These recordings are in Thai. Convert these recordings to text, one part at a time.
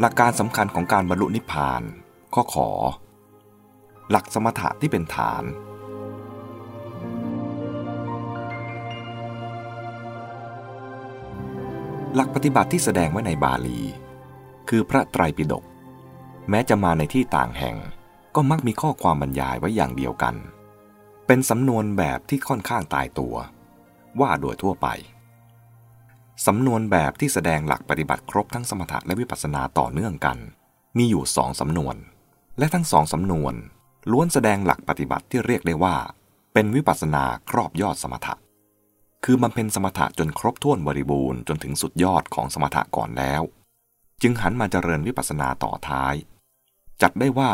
หลักการสำคัญของการบรรลุนิพพาน ข้อขอ หลักสมถะที่เป็นฐาน หลักปฏิบัติที่แสดงไว้ในบาลี คือพระไตรปิฎกแม้จะมาในที่ต่างแห่ง ก็มักมีข้อความบรรยายไว้อย่างเดียวกัน เป็นสำนวนแบบที่ค่อนข้างตายตัว ว่าโดยทั่วไป สำนวนแบบที่แสดงหลักปฏิบัติครบทั้งสมถะและวิปัสสนาต่อเนื่องกัน มีอยู่สองสำนวน และทั้งสองสำนวน ล้วนแสดงหลักปฏิบัติที่เรียกได้ว่า เป็นวิปัสสนาครอบยอดสมถะ คือบำเพ็ญสมถะจนครบถ้วนบริบูรณ์จนถึงสุดยอดของสมถะก่อนแล้ว จึงหันมาเจริญวิปัสสนาต่อท้าย จัดได้ว่า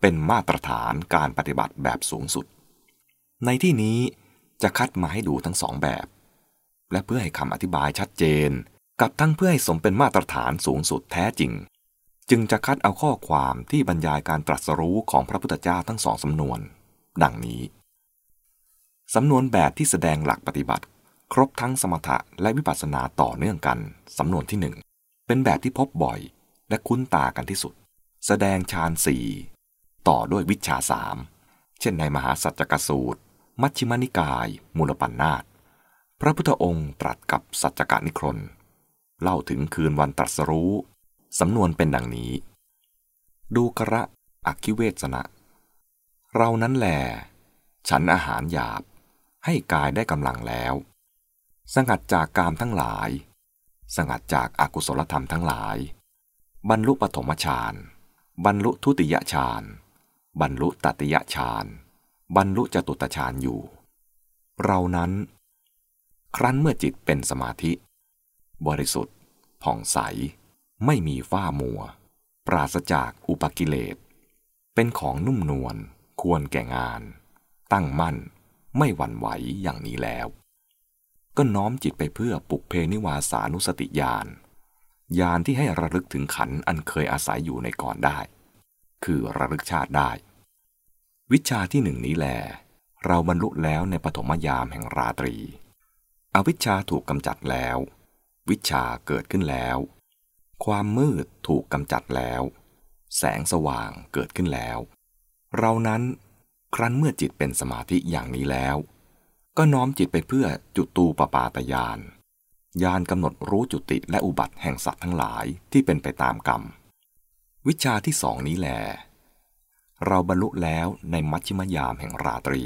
เป็นมาตรฐานการปฏิบัติแบบสูงสุด ในที่นี้จะคัดมาให้ดูทั้งสองแบบ และเพื่อให้คำอธิบายชัดเจน กับทั้งเพื่อให้สมเป็นมาตรฐานสูงสุดแท้จริง จึงจะคัดเอาข้อความที่บรรยายการตรัสรู้ของพระพุทธเจ้าทั้งสองสำนวน ดังนี้สำนวนแบบที่แสดงหลักปฏิบัติ ครบทั้งสมถะและวิปัสสนาต่อเนื่องกันสำนวนที่หนึ่งเป็นแบบที่พบบ่อย และคุ้นตากันที่สุด แสดงฌานสี่ต่อด้วยวิชาสามเช่นในมหาสัจจกสูตร มัชฌิมานิกาย มูลปัญนาต พระพุทธองค์ตรัสกับสัจจกานิครนเล่าถึงคืนวันตรัสรู้ สำนวนเป็นดังนี้ ดูกระอักคิเวสนะ เรานั้นแหลฉันอาหารหยาบ ให้กายได้กำลังแล้ว สงัดจากกามทั้งหลาย สงัดจากอากุศลธรรมทั้งหลาย บรรลุปฐมฌาน บรรลุทุติยฌาน บรรลุตติยฌาน บรรลุจตุตฌานอยู่ เรานั้น ครั้นเมื่อจิตเป็นสมาธิ บริสุทธิ์ผ่องใส ไม่มีฝ้ามัว ปราศจากอุปกิเลส เป็นของนุ่มนวลควรแก่งาน ตั้งมั่น ไม่หวั่นไหวอย่างนี้แล้ว ก็น้อมจิตไปเพื่อปุกเพนิวาสานุสติญาณญาณที่ให้ระลึกถึงขันอันเคยอาศัยอยู่ในก่อนได้ คือระลึกชาติได้ วิชาที่หนึ่งนี้แหลเราบรรลุแล้วในปฐมยามแห่งราตรี อวิชชาถูกกำจัดแล้ว วิชาเกิดขึ้นแล้ว ความมืดถูกกำจัดแล้ว แสงสว่างเกิดขึ้นแล้ว เรานั้นครั้นเมื่อจิตเป็นสมาธิอย่างนี้แล้ว ก็น้อมจิตไปเพื่อจุตูปปาตยานยานกำหนดรู้จุติและอุบัติแห่งสัตว์ทั้งหลายที่เป็นไปตามกรรม วิชาที่สองนี้แลเราบรรลุแล้วในมัชชิมยามแห่งราตรี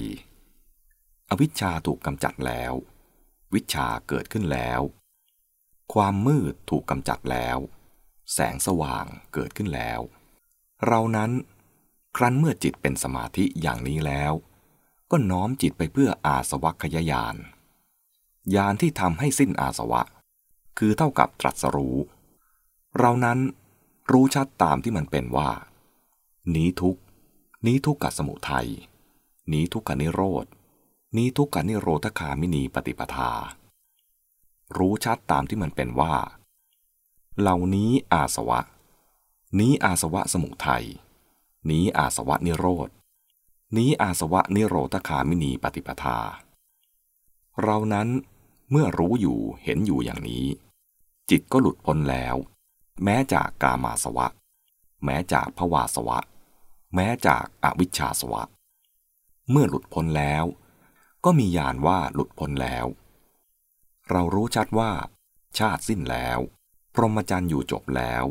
อวิชชาถูกกำจัดแล้ว วิชาเกิดขึ้นแล้ว ความมืดถูกกำจัดแล้ว แสงสว่างเกิดขึ้นแล้ว เรานั้นครั้นเมื่อจิตเป็นสมาธิอย่างนี้แล้ว ก็น้อมจิตไปเพื่ออาสวัคยายานยานที่ทำให้สิ้นอาสวะ คือเท่ากับตรัสรู้ เรานั้นรู้ชัดตามที่มันเป็นว่า นี้ทุกนี้ทุกขสมุทัยนี้ทุกขนิโรธ นี้ทุกขนิโรธคามินีปฏิปทา รู้ชัดตามที่มันเป็นว่า เหล่านี้อาสวะ นี้อาสวะสมุทัย นี้อาสวะนิโรธ นี้อาสวะนิโรธคามินีปฏิปทา เรานั้นเมื่อรู้อยู่เห็นอยู่อย่างนี้ จิตก็หลุดพ้นแล้ว แม้จากกามาสวะ แม้จากภวาสวะ แม้จากอวิชชาสวะ เมื่อหลุดพ้นแล้ว ก็มีญาณว่าหลุดพ้นแล้ว เรารู้ชัดว่า ชาติสิ้นแล้ว พรหมจรรย์อยู่จบแล้ว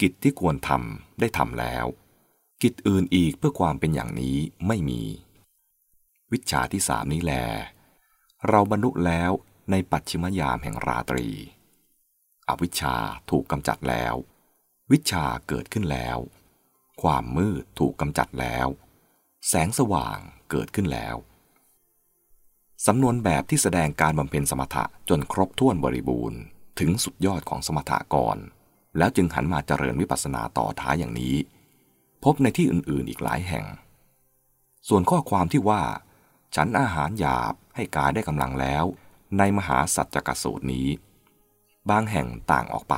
กิจที่ควรทำได้ทำแล้ว กิจอื่นอีกเพื่อความเป็นอย่างนี้ไม่มี วิชาที่สามนี้แล เราบรรลุแล้วในปัจฉิมยามแห่งราตรี อวิชชาถูกกำจัดแล้ว วิชาเกิดขึ้นแล้ว ความมืดถูกกำจัดแล้ว แสงสว่างเกิดขึ้นแล้ว สำนวนแบบที่แสดงการบำเพ็ญสมถะจนครบถ้วนบริบูรณ์ ถึงสุดยอดของสมถะก่อน แล้วจึงหันมาเจริญวิปัสสนาต่อท้ายอย่างนี้ พบในที่อื่นๆอีกหลายแห่ง ส่วนข้อความที่ว่า ฉันอาหารหยาบให้กายได้กำลังแล้ว ในมหาสัจจกสูตรนี้ บางแห่งต่างออกไป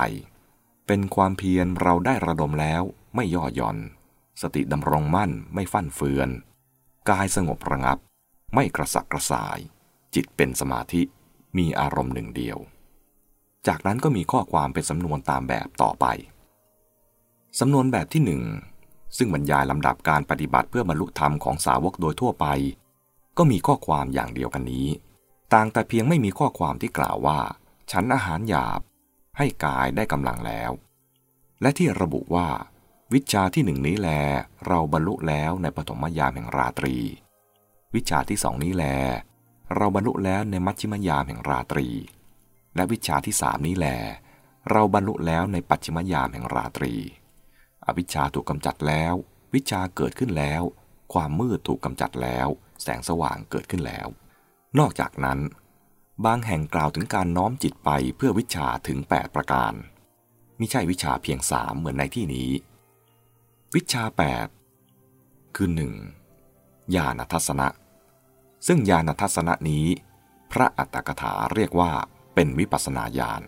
เป็นความเพียรเราได้ระดมแล้วไม่ย่อหย่อน สติดำรงมั่นไม่ฟั่นเฟือน กายสงบระงับ ไม่กระสับกระส่าย จิตเป็นสมาธิมีอารมณ์หนึ่งเดียว จากนั้นก็มีข้อความเป็นสำนวนตามแบบต่อไป สำนวนแบบที่หนึ่งซึ่งบรรยายลำดับการปฏิบัติเพื่อบรรลุธรรมของสาวกโดยทั่วไป ก็มีข้อความอย่างเดียวกันนี้ ต่างแต่เพียงไม่มีข้อความที่กล่าวว่า ฉันอาหารหยาบ ให้กายได้กำลังแล้ว และที่ระบุว่า วิชาที่หนึ่งนี้แล เราบรรลุแล้วในปฐมยามแห่งราตรี วิชาที่สองนี้แล เราบรรลุแล้วในมัชชิมยามแห่งราตรี และวิชาที่สามนี้แล เราบรรลุแล้วในปัจฉิมยามแห่งราตรี อวิชชาถูกกำจัดแล้ว วิชาเกิดขึ้นแล้ว ความมืดถูกกำจัดแล้ว แสงสว่างเกิดขึ้นแล้ว นอกจากนั้น บางแห่งกล่าวถึงการน้อมจิตไปเพื่อวิชาถึง 8 ประการมิใช่วิชาเพียงสามเหมือนในที่นี้ วิชา 8 คือ 1. ญาณทัศนะ ซึ่งญาณทัศนะนี้ พระอัตถกถาเรียกว่าเป็นวิปัสนาญาณ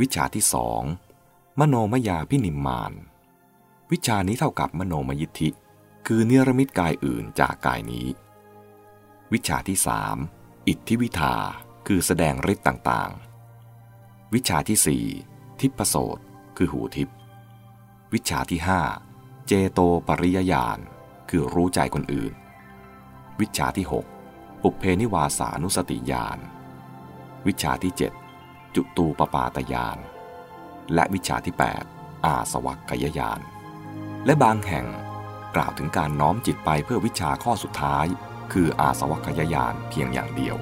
วิชาที่สองมโนมยาพินิมมาน วิชานี้เท่ากับมโนมยิทธิ คือเนรมิตกายอื่นจากกายนี้ วิชาที่สามอิทธิวิทาคือแสดงฤทธิ์ต่างๆ วิชาที่สี่ทิพโสตคือหูทิพวิชาที่ห้าเจโตปริยญาณ คือรู้ใจคนอื่น วิชาที่หก ปุเพนิวาสานุสติญาณ วิชาที่ 7 จุตูปปาตญาณ และวิชาที่ 8 อาสวัคกยญาณ และบางแห่งกล่าวถึงการน้อมจิตไปเพื่อวิชาข้อสุดท้าย คืออาสวัคกยญาณเพียงอย่างเดียว